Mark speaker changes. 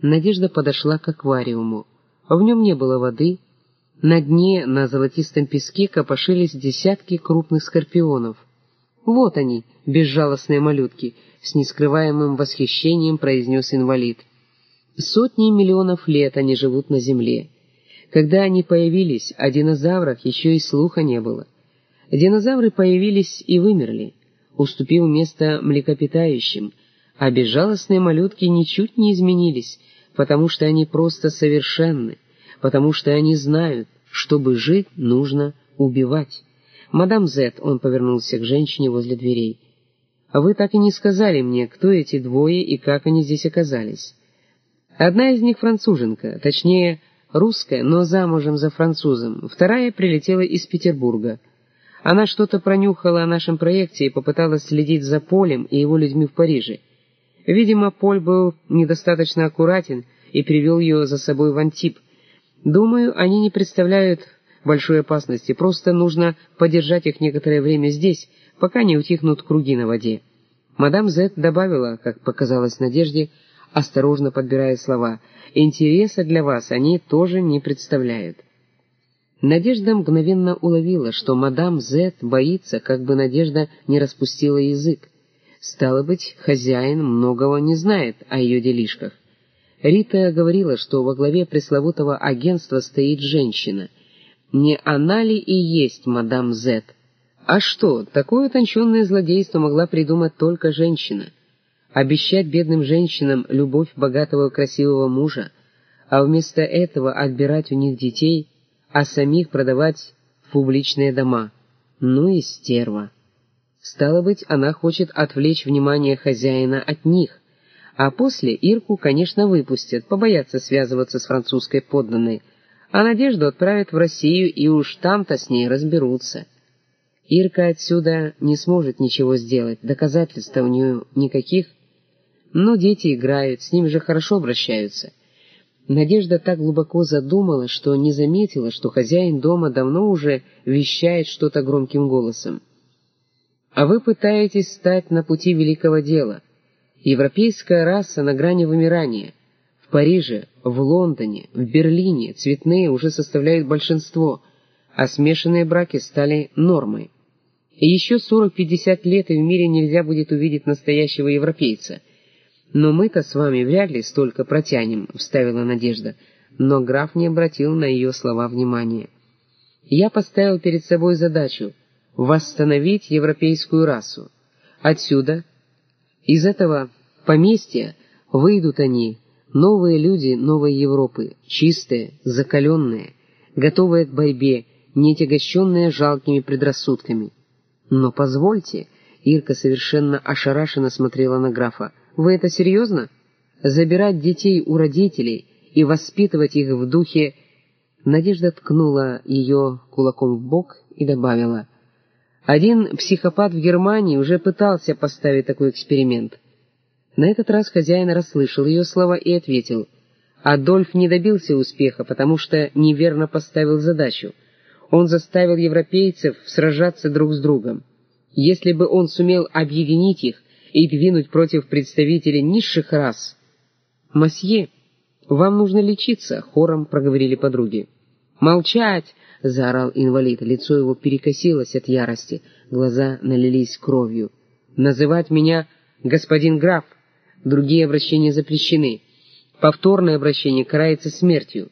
Speaker 1: Надежда подошла к аквариуму. В нем не было воды. На дне, на золотистом песке, копошились десятки крупных скорпионов. «Вот они, безжалостные малютки», — с нескрываемым восхищением произнес инвалид. «Сотни миллионов лет они живут на Земле. Когда они появились, о динозаврах еще и слуха не было. Динозавры появились и вымерли, уступив место млекопитающим, а безжалостные малютки ничуть не изменились, потому что они просто совершенны, потому что они знают, чтобы жить, нужно убивать. «Мадам Зет», — он повернулся к женщине возле дверей, — «вы так и не сказали мне, кто эти двое и как они здесь оказались. Одна из них француженка, точнее, русская, но замужем за французом, вторая прилетела из Петербурга». Она что-то пронюхала о нашем проекте и попыталась следить за Полем и его людьми в Париже. Видимо, Поль был недостаточно аккуратен и привел ее за собой в Антип. Думаю, они не представляют большой опасности, просто нужно подержать их некоторое время здесь, пока не утихнут круги на воде. Мадам Зет добавила, как показалось Надежде, осторожно подбирая слова, «Интереса для вас они тоже не представляют». Надежда мгновенно уловила, что мадам Зет боится, как бы Надежда не распустила язык. Стало быть, хозяин многого не знает о ее делишках. Рита говорила, что во главе пресловутого агентства стоит женщина. Не она ли и есть мадам Зет? А что, такое утонченное злодейство могла придумать только женщина? Обещать бедным женщинам любовь богатого красивого мужа, а вместо этого отбирать у них детей — а самих продавать в публичные дома. Ну и стерва. Стало быть, она хочет отвлечь внимание хозяина от них, а после Ирку, конечно, выпустят, побоятся связываться с французской подданной, а Надежду отправят в Россию, и уж там-то с ней разберутся. Ирка отсюда не сможет ничего сделать, доказательств у нее никаких. Но дети играют, с ними же хорошо обращаются. Надежда так глубоко задумала, что не заметила, что хозяин дома давно уже вещает что-то громким голосом. «А вы пытаетесь стать на пути великого дела. Европейская раса на грани вымирания. В Париже, в Лондоне, в Берлине цветные уже составляют большинство, а смешанные браки стали нормой. И еще 40-50 лет и в мире нельзя будет увидеть настоящего европейца — «Но мы-то с вами вряд ли столько протянем», — вставила Надежда, но граф не обратил на ее слова внимания. «Я поставил перед собой задачу — восстановить европейскую расу. Отсюда, из этого поместья, выйдут они, новые люди новой Европы, чистые, закаленные, готовые к борьбе, не тягощенные жалкими предрассудками. Но позвольте...» Ирка совершенно ошарашенно смотрела на графа. Вы это серьезно? Забирать детей у родителей и воспитывать их в духе... Надежда ткнула ее кулаком в бок и добавила. Один психопат в Германии уже пытался поставить такой эксперимент. На этот раз хозяин расслышал ее слова и ответил. Адольф не добился успеха, потому что неверно поставил задачу. Он заставил европейцев сражаться друг с другом. Если бы он сумел объединить их, и двинуть против представителей низших рас. «Масье, вам нужно лечиться», — хором проговорили подруги. «Молчать!» — заорал инвалид. Лицо его перекосилось от ярости, глаза налились кровью. «Называть меня господин граф. Другие обращения запрещены. Повторное обращение карается смертью.